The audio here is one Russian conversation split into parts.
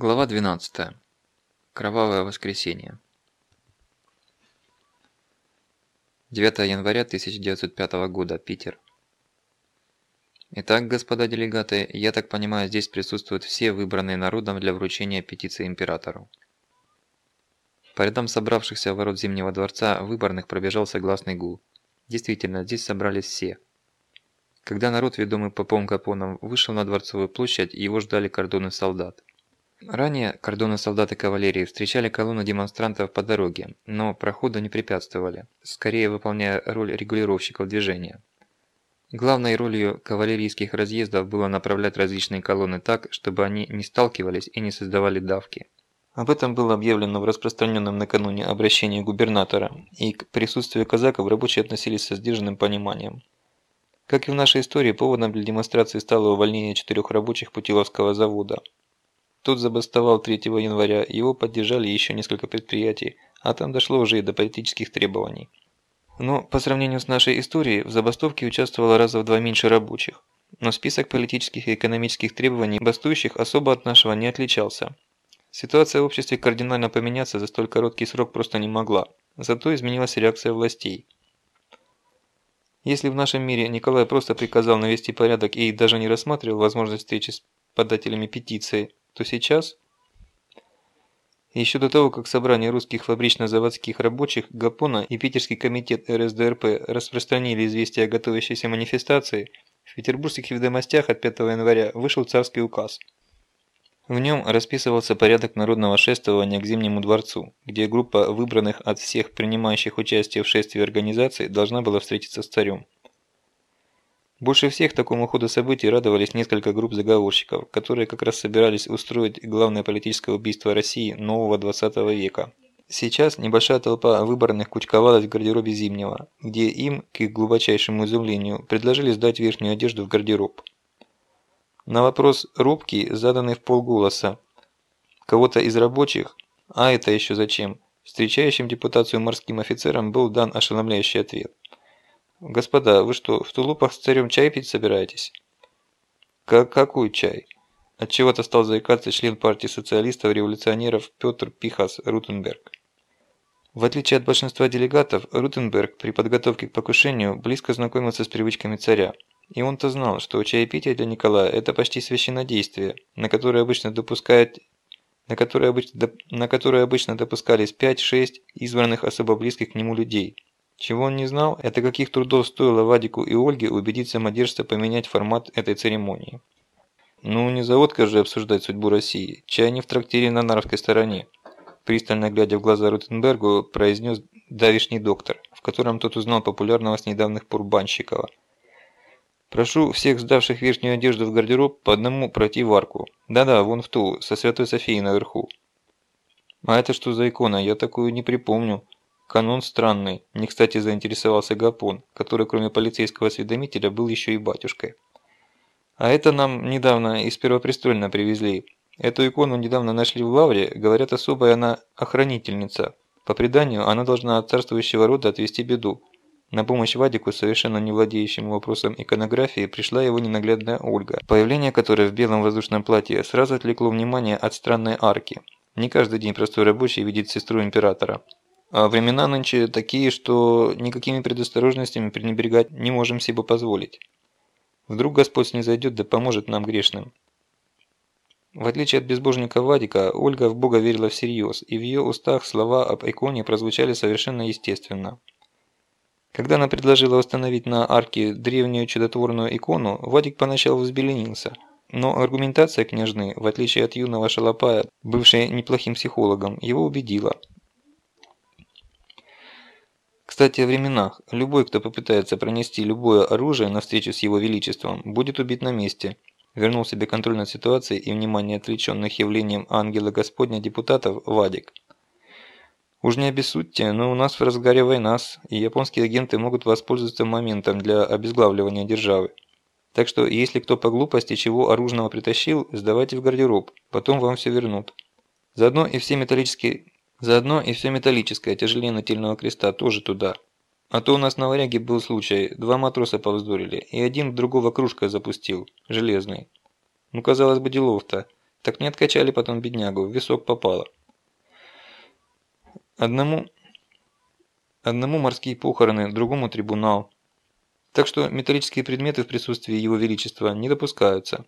Глава 12. Кровавое воскресенье. 9 января 1905 года. Питер. Итак, господа делегаты, я так понимаю, здесь присутствуют все выбранные народом для вручения петиции императору. По рядам собравшихся ворот Зимнего дворца выборных пробежал согласный гул. Действительно, здесь собрались все. Когда народ, ведомый попом Капоном, вышел на Дворцовую площадь, его ждали кордоны солдат. Ранее кордоны солдат и кавалерии встречали колонну демонстрантов по дороге, но проходу не препятствовали, скорее выполняя роль регулировщиков движения. Главной ролью кавалерийских разъездов было направлять различные колонны так, чтобы они не сталкивались и не создавали давки. Об этом было объявлено в распространенном накануне обращении губернатора, и к присутствию казаков рабочие относились со сдержанным пониманием. Как и в нашей истории, поводом для демонстрации стало увольнение четырех рабочих Путиловского завода – тот забастовал 3 января, его поддержали еще несколько предприятий, а там дошло уже и до политических требований. Но по сравнению с нашей историей, в забастовке участвовало раза в два меньше рабочих. Но список политических и экономических требований бастующих особо от нашего не отличался. Ситуация в обществе кардинально поменяться за столь короткий срок просто не могла. Зато изменилась реакция властей. Если в нашем мире Николай просто приказал навести порядок и даже не рассматривал возможность встречи с подателями петиции, то сейчас, еще до того, как собрание русских фабрично-заводских рабочих Гапона и Питерский комитет РСДРП распространили известие о готовящейся манифестации, в петербургских ведомостях от 5 января вышел царский указ. В нем расписывался порядок народного шествования к Зимнему дворцу, где группа выбранных от всех принимающих участие в шествии организаций должна была встретиться с царем. Больше всех такому ходу событий радовались несколько групп заговорщиков, которые как раз собирались устроить главное политическое убийство России нового 20 века. Сейчас небольшая толпа выборных кучковалась в гардеробе Зимнего, где им, к их глубочайшему изумлению, предложили сдать верхнюю одежду в гардероб. На вопрос рубки, заданный в полголоса, кого-то из рабочих, а это еще зачем, встречающим депутацию морским офицерам был дан ошеломляющий ответ. «Господа, вы что, в тулупах с царем чай пить собираетесь?» «Как какой чай?» Отчего-то стал заикаться член партии социалистов-революционеров Петр Пихас Рутенберг. В отличие от большинства делегатов, Рутенберг при подготовке к покушению близко знакомился с привычками царя. И он-то знал, что чаепитие для Николая – это почти священнодействие, на которое обычно допускает на которое обычно, на которое обычно допускались 5-6 избранных особо близких к нему людей – чего он не знал, это каких трудов стоило Вадику и Ольге убедить самодержца поменять формат этой церемонии. Ну, не заводка же обсуждать судьбу России, чай не в трактире на Нарвской стороне. Пристально глядя в глаза Рутенбергу, произнес давишний доктор, в котором тот узнал популярного с недавних пор Банщикова. «Прошу всех сдавших верхнюю одежду в гардероб по одному пройти в арку. Да-да, вон в ту, со Святой Софией наверху». «А это что за икона? Я такую не припомню», Канон странный. Не кстати заинтересовался Гапон, который кроме полицейского осведомителя был еще и батюшкой. А это нам недавно из Первопрестольна привезли. Эту икону недавно нашли в лавре, говорят, особая она охранительница. По преданию, она должна от царствующего рода отвести беду. На помощь Вадику, совершенно не владеющему вопросом иконографии, пришла его ненаглядная Ольга, появление которой в белом воздушном платье сразу отвлекло внимание от странной арки. Не каждый день простой рабочий видит сестру императора. А времена нынче такие, что никакими предосторожностями пренебрегать не можем себе позволить. Вдруг Господь снизойдет да поможет нам грешным. В отличие от безбожника Вадика, Ольга в Бога верила всерьез, и в ее устах слова об иконе прозвучали совершенно естественно. Когда она предложила установить на арке древнюю чудотворную икону, Вадик поначалу взбеленился. Но аргументация княжны, в отличие от юного шалопая, бывшей неплохим психологом, его убедила. Кстати, о временах. Любой, кто попытается пронести любое оружие на встречу с его величеством, будет убит на месте. Вернул себе контроль над ситуацией и внимание отвлеченных явлением ангела Господня депутатов Вадик. Уж не обессудьте, но у нас в разгаре война, и японские агенты могут воспользоваться моментом для обезглавливания державы. Так что, если кто по глупости чего оружного притащил, сдавайте в гардероб, потом вам все вернут. Заодно и все металлические Заодно и все металлическое, тяжелее нательного креста, тоже туда. А то у нас на варяге был случай, два матроса повздорили, и один другого кружкой запустил, железный. Ну, казалось бы, делов-то. Так не откачали потом беднягу, в висок попало. Одному, одному морские похороны, другому трибунал. Так что металлические предметы в присутствии Его Величества не допускаются.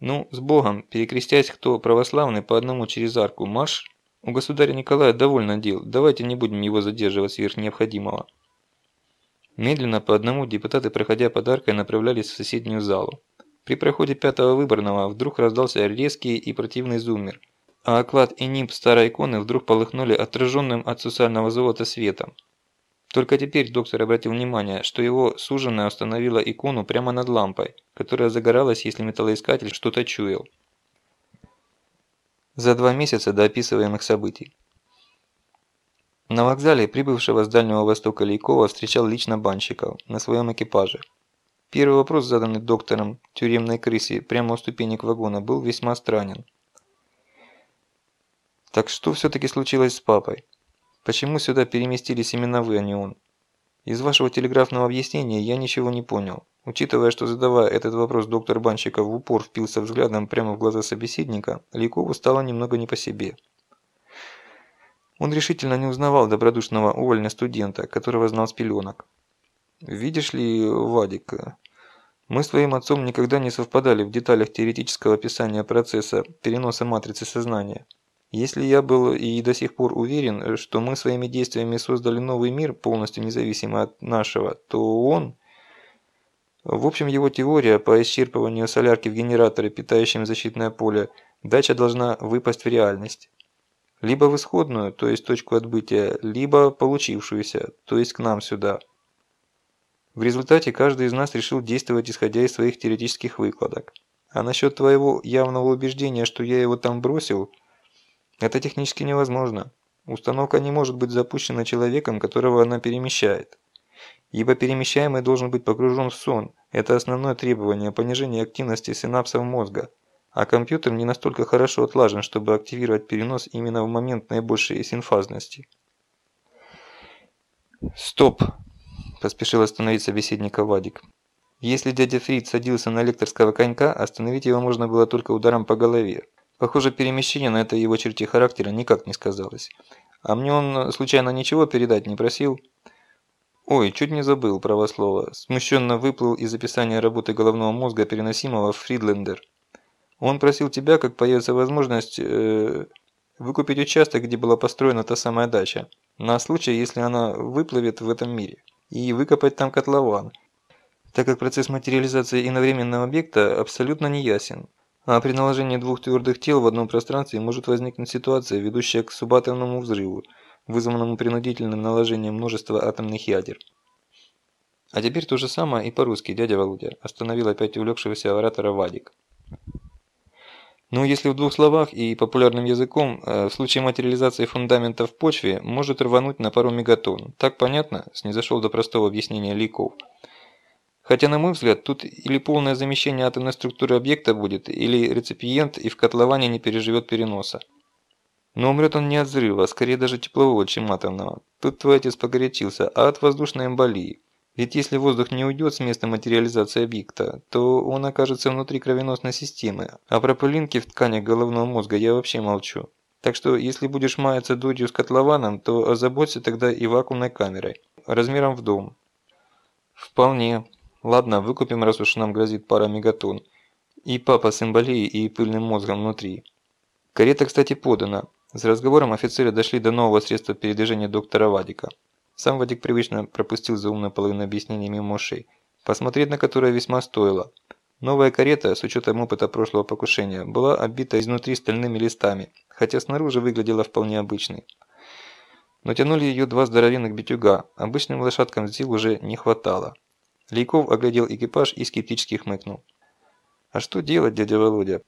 Ну, с Богом, перекрестясь, кто православный, по одному через арку, марш. У государя Николая довольно дел, давайте не будем его задерживать сверх необходимого. Медленно по одному депутаты, проходя под аркой, направлялись в соседнюю залу. При проходе пятого выборного вдруг раздался резкий и противный зуммер, а оклад и нимб старой иконы вдруг полыхнули отраженным от сусального золота светом. Только теперь доктор обратил внимание, что его суженая установила икону прямо над лампой, которая загоралась, если металлоискатель что-то чуял. За два месяца до описываемых событий. На вокзале прибывшего с Дальнего Востока Лейкова встречал лично Банщиков на своем экипаже. Первый вопрос, заданный доктором тюремной крысе прямо у ступенек вагона, был весьма странен. Так что все-таки случилось с папой? Почему сюда переместились именно вы, а не он? Из вашего телеграфного объяснения я ничего не понял. Учитывая, что задавая этот вопрос доктор Банщиков в упор впился взглядом прямо в глаза собеседника, Лейкову стало немного не по себе. Он решительно не узнавал добродушного увольня студента, которого знал с пеленок. «Видишь ли, Вадик, мы с твоим отцом никогда не совпадали в деталях теоретического описания процесса переноса матрицы сознания. Если я был и до сих пор уверен, что мы своими действиями создали новый мир, полностью независимый от нашего, то он... В общем, его теория по исчерпыванию солярки в генераторе, питающем защитное поле, дача должна выпасть в реальность. Либо в исходную, то есть точку отбытия, либо получившуюся, то есть к нам сюда. В результате каждый из нас решил действовать исходя из своих теоретических выкладок. А насчет твоего явного убеждения, что я его там бросил – это технически невозможно. Установка не может быть запущена человеком, которого она перемещает. Ибо перемещаемый должен быть погружен в сон. Это основное требование понижения активности синапсов мозга. А компьютер не настолько хорошо отлажен, чтобы активировать перенос именно в момент наибольшей синфазности. «Стоп!» – поспешил остановить собеседника Вадик. Если дядя Фрид садился на лекторского конька, остановить его можно было только ударом по голове. Похоже, перемещение на этой его черте характера никак не сказалось. А мне он случайно ничего передать не просил? Ой, чуть не забыл правослово. Смущенно выплыл из описания работы головного мозга, переносимого в Фридлендер. Он просил тебя, как появится возможность, э, выкупить участок, где была построена та самая дача, на случай, если она выплывет в этом мире, и выкопать там котлован, так как процесс материализации иновременного объекта абсолютно неясен. А при наложении двух твердых тел в одном пространстве может возникнуть ситуация, ведущая к субатомному взрыву, вызванному принудительным наложением множества атомных ядер. А теперь то же самое и по-русски, дядя Володя, остановил опять увлекшегося оратора Вадик. Ну, если в двух словах и популярным языком, э, в случае материализации фундамента в почве может рвануть на пару мегатонн. Так понятно? Снизошел до простого объяснения Ликов. Хотя, на мой взгляд, тут или полное замещение атомной структуры объекта будет, или реципиент и в котловане не переживет переноса. Но умрет он не от взрыва, а скорее даже теплового, чем атомного. Тут твой отец погорячился, а от воздушной эмболии. Ведь если воздух не уйдет с места материализации объекта, то он окажется внутри кровеносной системы, а про пылинки в тканях головного мозга я вообще молчу. Так что, если будешь маяться дудью с котлованом, то озаботься тогда и вакуумной камерой, размером в дом. Вполне. Ладно, выкупим, раз уж нам грозит пара мегатонн. И папа с эмболией и пыльным мозгом внутри. Карета, кстати, подана. С разговором офицеры дошли до нового средства передвижения доктора Вадика. Сам Вадик привычно пропустил за умную половину объяснений мимо ушей, посмотреть на которое весьма стоило. Новая карета, с учетом опыта прошлого покушения, была оббита изнутри стальными листами, хотя снаружи выглядела вполне обычной. Но тянули ее два здоровенных битюга, обычным лошадкам сил уже не хватало. Лейков оглядел экипаж и скептически хмыкнул. «А что делать, дядя Володя?»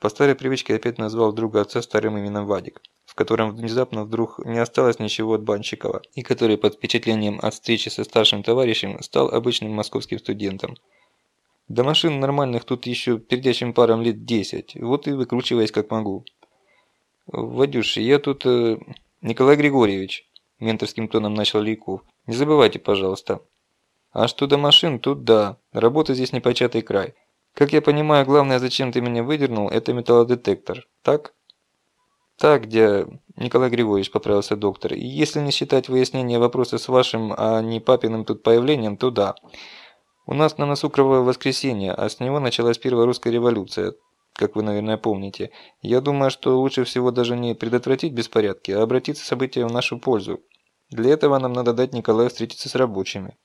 По старой привычке опять назвал друга отца старым именем Вадик, в котором внезапно вдруг не осталось ничего от Банщикова, и который под впечатлением от встречи со старшим товарищем стал обычным московским студентом. До машин нормальных тут еще пердячим парам лет десять, вот и выкручиваясь как могу. «Вадюш, я тут... Э, Николай Григорьевич», – менторским тоном начал Лейков, – «не забывайте, пожалуйста, а что до машин, тут да, работа здесь непочатый край. Как я понимаю, главное, зачем ты меня выдернул, это металлодетектор, так? Так, где... Николай Григорьевич, поправился доктор. Если не считать выяснения вопроса с вашим, а не папиным тут появлением, то да. У нас на носу кровавое воскресенье, а с него началась первая русская революция, как вы, наверное, помните. Я думаю, что лучше всего даже не предотвратить беспорядки, а обратиться события в нашу пользу. Для этого нам надо дать Николаю встретиться с рабочими.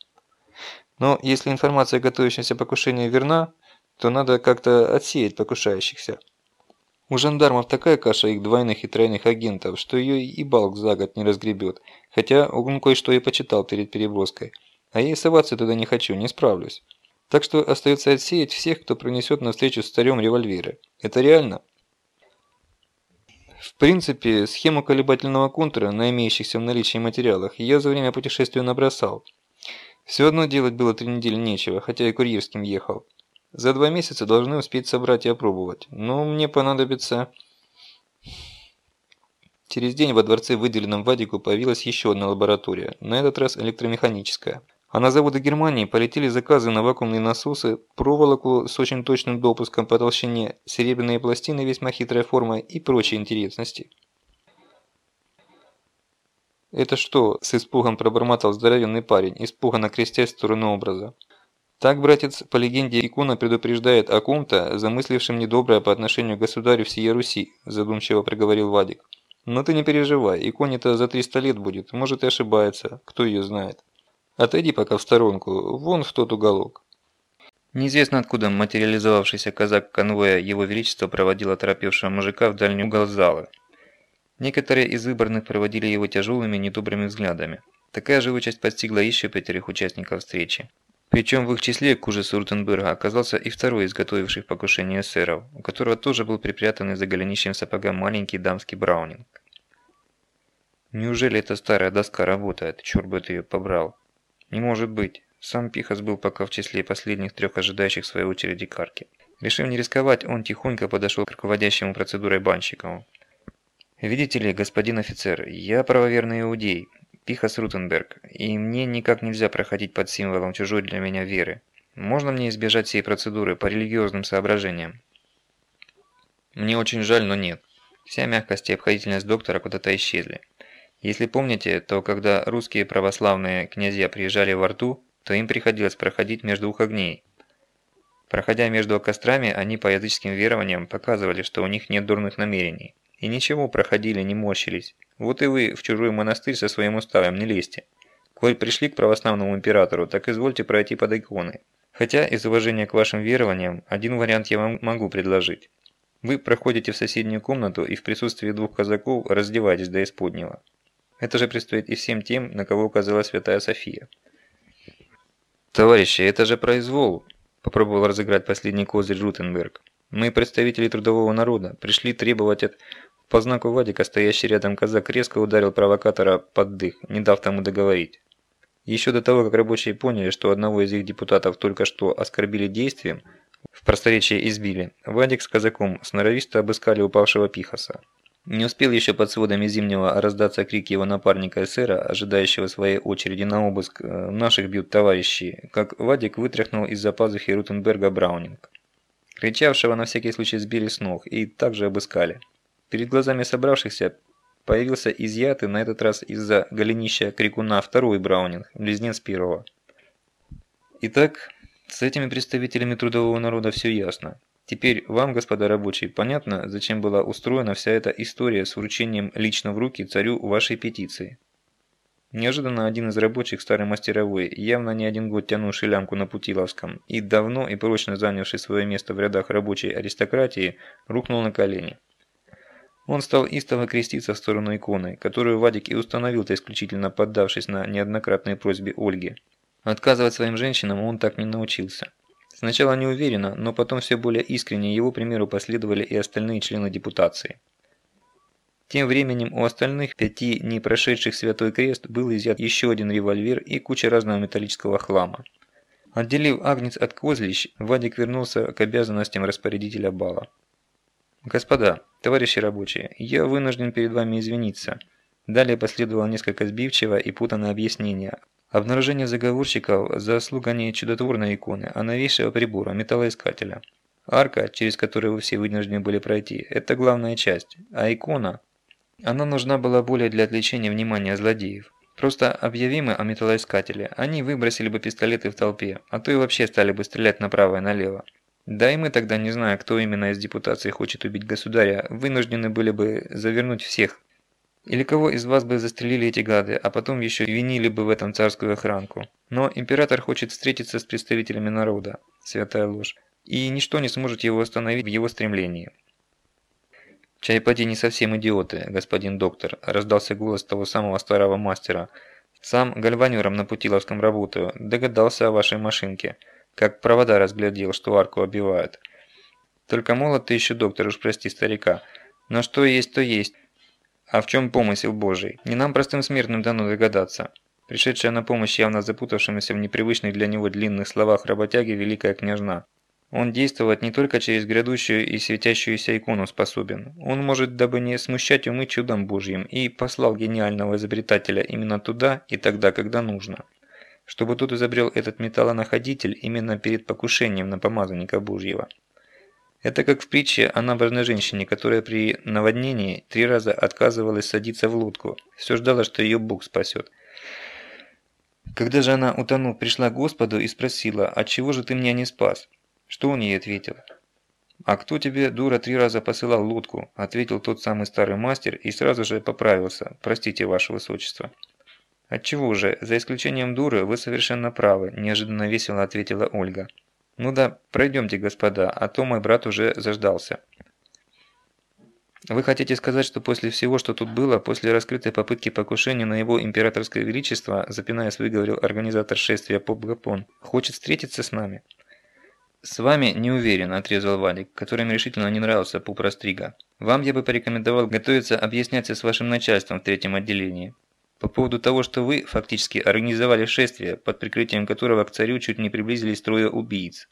Но если информация о готовящемся покушении верна, то надо как-то отсеять покушающихся. У жандармов такая каша их двойных и тройных агентов, что ее и Балк за год не разгребет, хотя он кое-что и почитал перед переброской. А я и соваться туда не хочу, не справлюсь. Так что остается отсеять всех, кто принесет на встречу с царем револьверы. Это реально? В принципе, схему колебательного контура на имеющихся в наличии материалах я за время путешествия набросал. Все одно делать было три недели нечего, хотя и курьерским ехал. За два месяца должны успеть собрать и опробовать. Но мне понадобится... Через день во дворце, выделенном Вадику, появилась еще одна лаборатория, на этот раз электромеханическая. А на заводы Германии полетели заказы на вакуумные насосы, проволоку с очень точным допуском по толщине, серебряные пластины весьма хитрой формы и прочие интересности. «Это что?» – с испугом пробормотал здоровенный парень, испуганно крестясь в сторону образа. Так, братец, по легенде, икона предупреждает о ком-то, замыслившем недоброе по отношению к государю всей Руси, задумчиво проговорил Вадик. Но ты не переживай, иконе-то за 300 лет будет, может и ошибается, кто ее знает. Отойди пока в сторонку, вон в тот уголок. Неизвестно откуда материализовавшийся казак конвоя Его Величества проводил оторопевшего мужика в дальний угол зала. Некоторые из выборных проводили его тяжелыми недобрыми взглядами. Такая живучесть постигла еще пятерых участников встречи. Причем в их числе к ужасу Рутенберга оказался и второй из готовивших покушение эсеров, у которого тоже был припрятанный за голенищем сапога маленький дамский браунинг. Неужели эта старая доска работает? Черт бы ты ее побрал. Не может быть. Сам Пихас был пока в числе последних трех ожидающих своей очереди карки. Решив не рисковать, он тихонько подошел к руководящему процедурой банщикову. «Видите ли, господин офицер, я правоверный иудей, Пихас Рутенберг, и мне никак нельзя проходить под символом чужой для меня веры. Можно мне избежать всей процедуры по религиозным соображениям? Мне очень жаль, но нет. Вся мягкость и обходительность доктора куда-то исчезли. Если помните, то когда русские православные князья приезжали в Арту, то им приходилось проходить между двух огней. Проходя между кострами, они по языческим верованиям показывали, что у них нет дурных намерений. И ничего, проходили, не морщились. Вот и вы в чужой монастырь со своим уставом не лезьте. Коль пришли к православному императору, так извольте пройти под иконы. Хотя, из уважения к вашим верованиям, один вариант я вам могу предложить. Вы проходите в соседнюю комнату и в присутствии двух казаков раздеваетесь до исподнего. Это же предстоит и всем тем, на кого указала Святая София. «Товарищи, это же произвол!» – попробовал разыграть последний козырь Рутенберг. «Мы, представители трудового народа, пришли требовать от по знаку Вадика стоящий рядом казак резко ударил провокатора под дых, не дав тому договорить. Еще до того, как рабочие поняли, что одного из их депутатов только что оскорбили действием, в просторечии избили, Вадик с казаком сноровисто обыскали упавшего Пихаса. Не успел еще под сводами Зимнего раздаться крик его напарника эсера, ожидающего своей очереди на обыск э, «Наших бьют товарищи», как Вадик вытряхнул из-за пазухи Рутенберга Браунинг. Кричавшего на всякий случай сбили с ног и также обыскали. Перед глазами собравшихся появился изъятый на этот раз из-за голенища крикуна второй Браунинг, близнец первого. Итак, с этими представителями трудового народа все ясно. Теперь вам, господа рабочие, понятно, зачем была устроена вся эта история с вручением лично в руки царю вашей петиции. Неожиданно один из рабочих старой мастеровой, явно не один год тянувший лямку на Путиловском и давно и прочно занявший свое место в рядах рабочей аристократии, рухнул на колени. Он стал истово креститься в сторону иконы, которую Вадик и установил-то исключительно поддавшись на неоднократные просьбе Ольги. Отказывать своим женщинам он так не научился. Сначала неуверенно, но потом все более искренне его примеру последовали и остальные члены депутации. Тем временем у остальных пяти, не прошедших Святой Крест, был изъят еще один револьвер и куча разного металлического хлама. Отделив Агнец от козлищ, Вадик вернулся к обязанностям распорядителя бала. «Господа, товарищи рабочие, я вынужден перед вами извиниться». Далее последовало несколько сбивчивое и путанное объяснение, Обнаружение заговорщиков – заслуга не чудотворной иконы, а новейшего прибора – металлоискателя. Арка, через которую вы все вынуждены были пройти – это главная часть, а икона – она нужна была более для отвлечения внимания злодеев. Просто объявимы о металлоискателе, они выбросили бы пистолеты в толпе, а то и вообще стали бы стрелять направо и налево. Да и мы тогда, не зная, кто именно из депутации хочет убить государя, вынуждены были бы завернуть всех или кого из вас бы застрелили эти гады, а потом еще винили бы в этом царскую охранку. Но император хочет встретиться с представителями народа. Святая ложь. И ничто не сможет его остановить в его стремлении. «Чайпади не совсем идиоты, господин доктор», – раздался голос того самого старого мастера. «Сам гальванером на Путиловском работаю, догадался о вашей машинке. Как провода разглядел, что арку обивают. Только молод ты еще, доктор, уж прости старика. Но что есть, то есть. А в чем помысел Божий? Не нам простым смертным дано догадаться. Пришедшая на помощь явно запутавшемуся в непривычных для него длинных словах работяги Великая Княжна. Он действовать не только через грядущую и светящуюся икону способен. Он может, дабы не смущать умы чудом Божьим, и послал гениального изобретателя именно туда и тогда, когда нужно. Чтобы тут изобрел этот металлонаходитель именно перед покушением на помазанника Божьего. Это как в притче о набожной женщине, которая при наводнении три раза отказывалась садиться в лодку. Все ждала, что ее Бог спасет. Когда же она, утонув, пришла к Господу и спросила, «А чего же ты меня не спас?» Что он ей ответил? «А кто тебе, дура, три раза посылал лодку?» – ответил тот самый старый мастер и сразу же поправился. «Простите, ваше высочество». «Отчего же, за исключением дуры, вы совершенно правы», – неожиданно весело ответила Ольга. «Ну да, пройдемте, господа, а то мой брат уже заждался». «Вы хотите сказать, что после всего, что тут было, после раскрытой попытки покушения на его императорское величество, запинаясь, выговорил организатор шествия Поп Гапон, хочет встретиться с нами?» «С вами не уверен», – отрезал Валик, которым решительно не нравился Пуп Растрига. «Вам я бы порекомендовал готовиться объясняться с вашим начальством в третьем отделении. По поводу того, что вы фактически организовали шествие, под прикрытием которого к царю чуть не приблизились трое убийц.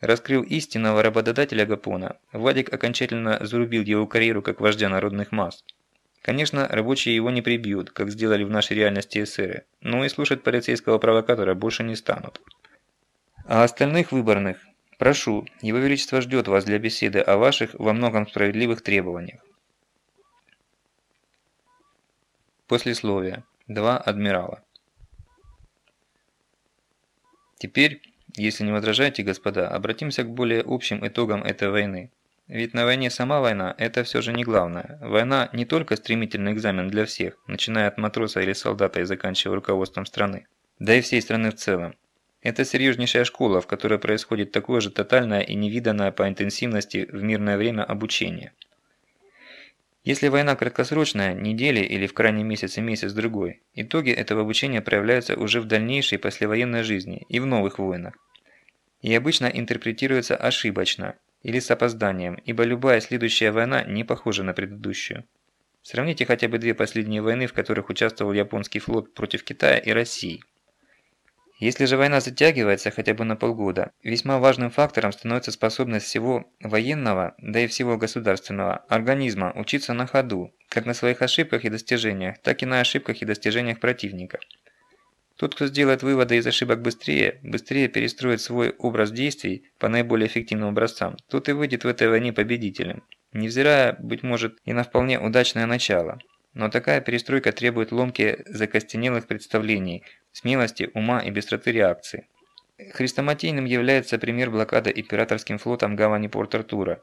Раскрыл истинного работодателя Гапона, Вадик окончательно зарубил его карьеру как вождя народных масс. Конечно, рабочие его не прибьют, как сделали в нашей реальности эсеры, но и слушать полицейского провокатора больше не станут. А остальных выборных, прошу, его величество ждет вас для беседы о ваших во многом справедливых требованиях. Послесловие. Два адмирала. Теперь, если не возражаете, господа, обратимся к более общим итогам этой войны. Ведь на войне сама война – это все же не главное. Война не только стремительный экзамен для всех, начиная от матроса или солдата и заканчивая руководством страны, да и всей страны в целом. Это серьезнейшая школа, в которой происходит такое же тотальное и невиданное по интенсивности в мирное время обучение. Если война краткосрочная, недели или в крайнем месяце месяц-другой, итоги этого обучения проявляются уже в дальнейшей послевоенной жизни и в новых войнах. И обычно интерпретируются ошибочно или с опозданием, ибо любая следующая война не похожа на предыдущую. Сравните хотя бы две последние войны, в которых участвовал японский флот против Китая и России. Если же война затягивается хотя бы на полгода, весьма важным фактором становится способность всего военного, да и всего государственного организма учиться на ходу, как на своих ошибках и достижениях, так и на ошибках и достижениях противника. Тот, кто сделает выводы из ошибок быстрее, быстрее перестроит свой образ действий по наиболее эффективным образцам, тот и выйдет в этой войне победителем, невзирая, быть может, и на вполне удачное начало. Но такая перестройка требует ломки закостенелых представлений, смелости, ума и быстроты реакции. Хрестоматийным является пример блокады императорским флотом гавани Порт-Артура.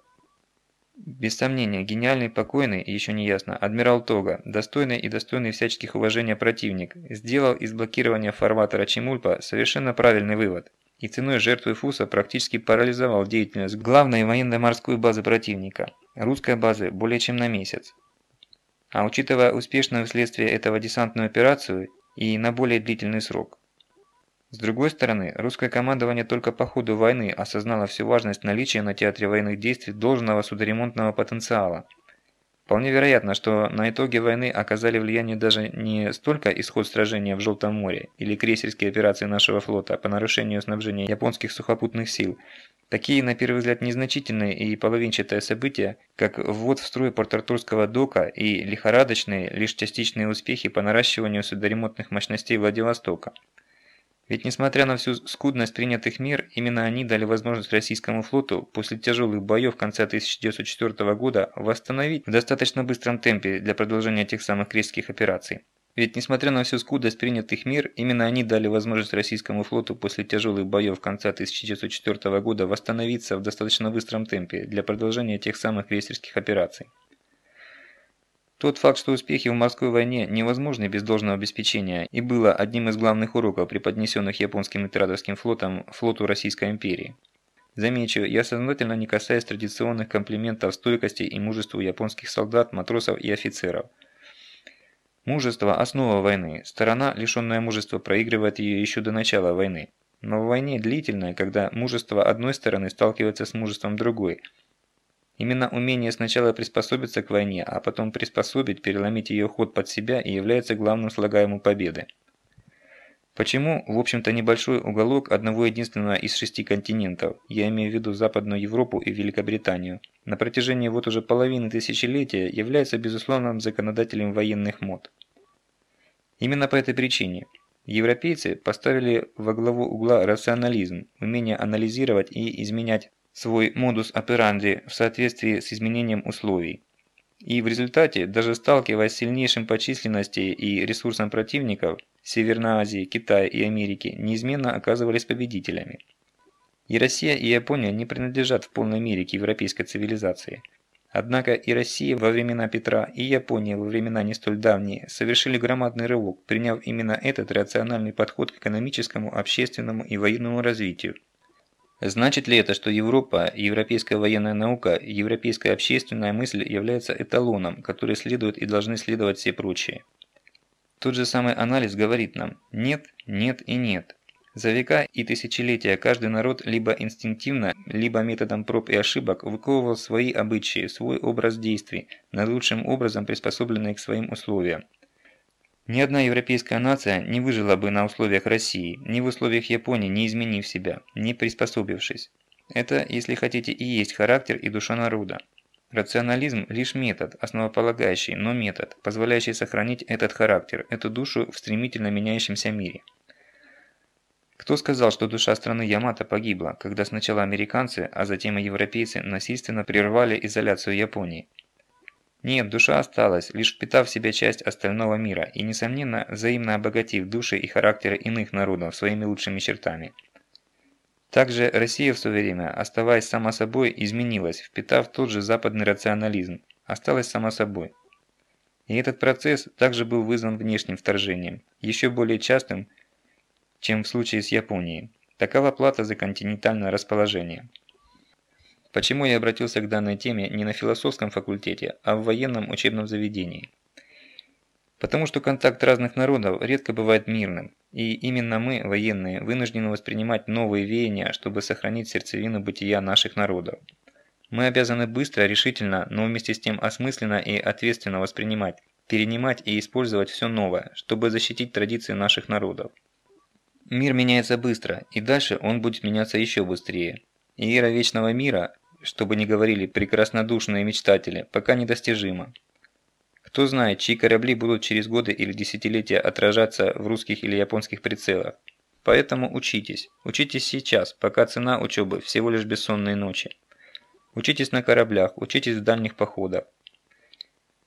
Без сомнения, гениальный покойный, еще не ясно, адмирал Тога, достойный и достойный всяческих уважения противник, сделал из блокирования фарватера Чемульпа совершенно правильный вывод и ценой жертвы Фуса практически парализовал деятельность главной военно-морской базы противника, русской базы более чем на месяц. А учитывая успешное вследствие этого десантную операцию и на более длительный срок. С другой стороны, русское командование только по ходу войны осознало всю важность наличия на театре военных действий должного судоремонтного потенциала. Вполне вероятно, что на итоге войны оказали влияние даже не столько исход сражения в Желтом море или крейсерские операции нашего флота по нарушению снабжения японских сухопутных сил, Такие, на первый взгляд, незначительные и половинчатые события, как ввод в строй Порт-Артурского дока и лихорадочные, лишь частичные успехи по наращиванию судоремонтных мощностей Владивостока. Ведь несмотря на всю скудность принятых мер, именно они дали возможность российскому флоту после тяжелых боев конца 1904 года восстановить в достаточно быстром темпе для продолжения тех самых крестских операций. Ведь несмотря на всю скудость принятых мер, именно они дали возможность российскому флоту после тяжелых боев конца 1904 года восстановиться в достаточно быстром темпе для продолжения тех самых крейсерских операций. Тот факт, что успехи в морской войне невозможны без должного обеспечения и было одним из главных уроков, преподнесенных японским императорским флотом флоту Российской империи. Замечу, я сознательно не касаюсь традиционных комплиментов стойкости и мужеству японских солдат, матросов и офицеров – Мужество – основа войны. Сторона, лишенная мужества, проигрывает ее еще до начала войны. Но в войне длительной, когда мужество одной стороны сталкивается с мужеством другой. Именно умение сначала приспособиться к войне, а потом приспособить, переломить ее ход под себя и является главным слагаемым победы. Почему, в общем-то, небольшой уголок одного единственного из шести континентов, я имею в виду Западную Европу и Великобританию, на протяжении вот уже половины тысячелетия является безусловным законодателем военных мод? Именно по этой причине европейцы поставили во главу угла рационализм, умение анализировать и изменять свой модус операнди в соответствии с изменением условий. И в результате, даже сталкиваясь с сильнейшим по численности и ресурсом противников, Северной Азии, Китая и Америки неизменно оказывались победителями. И Россия, и Япония не принадлежат в полной мере к европейской цивилизации. Однако и Россия во времена Петра, и Япония во времена не столь давние совершили громадный рывок, приняв именно этот рациональный подход к экономическому, общественному и военному развитию. Значит ли это, что Европа, европейская военная наука, европейская общественная мысль является эталоном, который следует и должны следовать все прочие? Тот же самый анализ говорит нам «нет, нет и нет». За века и тысячелетия каждый народ либо инстинктивно, либо методом проб и ошибок выковывал свои обычаи, свой образ действий, наилучшим образом приспособленные к своим условиям. Ни одна европейская нация не выжила бы на условиях России, ни в условиях Японии, не изменив себя, не приспособившись. Это, если хотите, и есть характер и душа народа. Рационализм – лишь метод, основополагающий, но метод, позволяющий сохранить этот характер, эту душу в стремительно меняющемся мире. Кто сказал, что душа страны Ямато погибла, когда сначала американцы, а затем и европейцы насильственно прервали изоляцию Японии? Нет, душа осталась, лишь впитав в себя часть остального мира и, несомненно, взаимно обогатив души и характеры иных народов своими лучшими чертами. Также Россия в свое время, оставаясь сама собой, изменилась, впитав тот же западный рационализм, осталась сама собой. И этот процесс также был вызван внешним вторжением, еще более частым, чем в случае с Японией. Такова плата за континентальное расположение. Почему я обратился к данной теме не на философском факультете, а в военном учебном заведении? Потому что контакт разных народов редко бывает мирным, и именно мы, военные, вынуждены воспринимать новые веяния, чтобы сохранить сердцевину бытия наших народов. Мы обязаны быстро, решительно, но вместе с тем осмысленно и ответственно воспринимать, перенимать и использовать все новое, чтобы защитить традиции наших народов. Мир меняется быстро, и дальше он будет меняться еще быстрее. И вечного мира, чтобы не говорили прекраснодушные мечтатели, пока недостижима. Кто знает, чьи корабли будут через годы или десятилетия отражаться в русских или японских прицелах. Поэтому учитесь. Учитесь сейчас, пока цена учебы всего лишь бессонные ночи. Учитесь на кораблях, учитесь в дальних походах.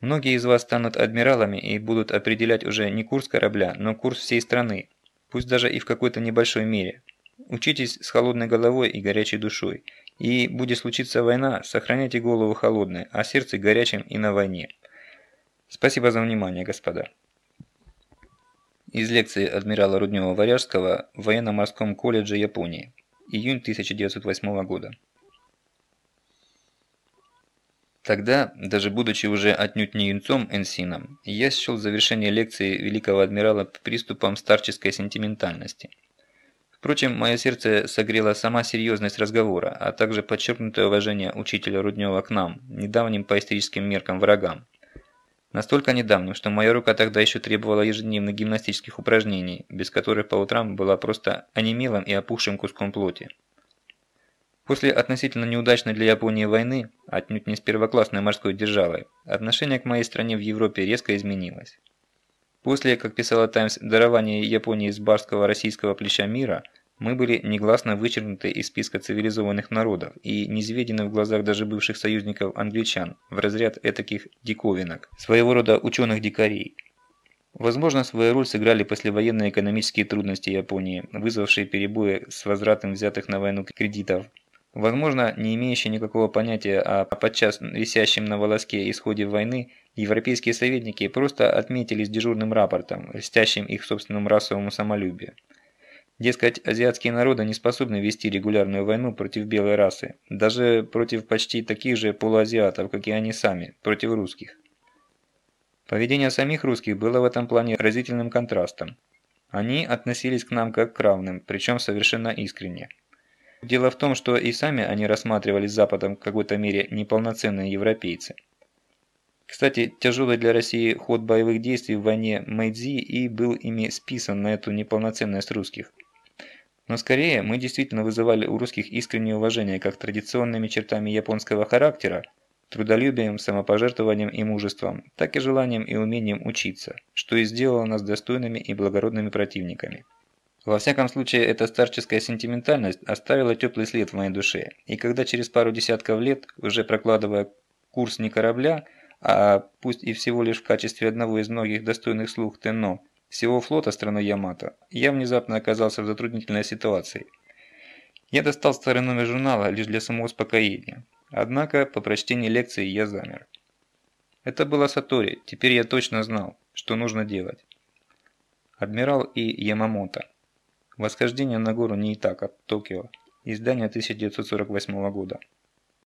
Многие из вас станут адмиралами и будут определять уже не курс корабля, но курс всей страны, пусть даже и в какой-то небольшой мере. Учитесь с холодной головой и горячей душой. И, будет случиться война, сохраняйте голову холодной, а сердце горячим и на войне. Спасибо за внимание, господа. Из лекции адмирала Руднева-Варяжского в военно-морском колледже Японии. Июнь 1908 года. Тогда, даже будучи уже отнюдь не юнцом Энсином, я счел завершение лекции великого адмирала приступом старческой сентиментальности. Впрочем, мое сердце согрело сама серьезность разговора, а также подчеркнутое уважение учителя Руднева к нам, недавним по историческим меркам врагам. Настолько недавним, что моя рука тогда еще требовала ежедневных гимнастических упражнений, без которых по утрам была просто онемелым и опухшим куском плоти. После относительно неудачной для Японии войны, отнюдь не с первоклассной морской державой, отношение к моей стране в Европе резко изменилось. После, как писала Таймс, дарования Японии с барского российского плеча мира, мы были негласно вычеркнуты из списка цивилизованных народов и низведены в глазах даже бывших союзников англичан в разряд этаких диковинок, своего рода ученых-дикарей. Возможно, свою роль сыграли послевоенные экономические трудности Японии, вызвавшие перебои с возвратом взятых на войну кредитов, Возможно, не имеющие никакого понятия о подчас висящем на волоске исходе войны, европейские советники просто отметились дежурным рапортом, льстящим их собственному расовому самолюбию. Дескать, азиатские народы не способны вести регулярную войну против белой расы, даже против почти таких же полуазиатов, как и они сами, против русских. Поведение самих русских было в этом плане разительным контрастом. Они относились к нам как к равным, причем совершенно искренне. Дело в том, что и сами они рассматривались Западом в какой-то мере неполноценные европейцы. Кстати, тяжелый для России ход боевых действий в войне Мэйдзи и был ими списан на эту неполноценность русских. Но скорее мы действительно вызывали у русских искреннее уважение как традиционными чертами японского характера, трудолюбием, самопожертвованием и мужеством, так и желанием и умением учиться, что и сделало нас достойными и благородными противниками. Во всяком случае, эта старческая сентиментальность оставила теплый след в моей душе, и когда через пару десятков лет, уже прокладывая курс не корабля, а пусть и всего лишь в качестве одного из многих достойных слух Тенно, всего флота страны Ямато, я внезапно оказался в затруднительной ситуации. Я достал старый номер журнала лишь для самоуспокоения, однако по прочтении лекции я замер. Это было Сатори, теперь я точно знал, что нужно делать. Адмирал и Ямамото. Восхождение на гору Неитака, Токио. Издание 1948 года.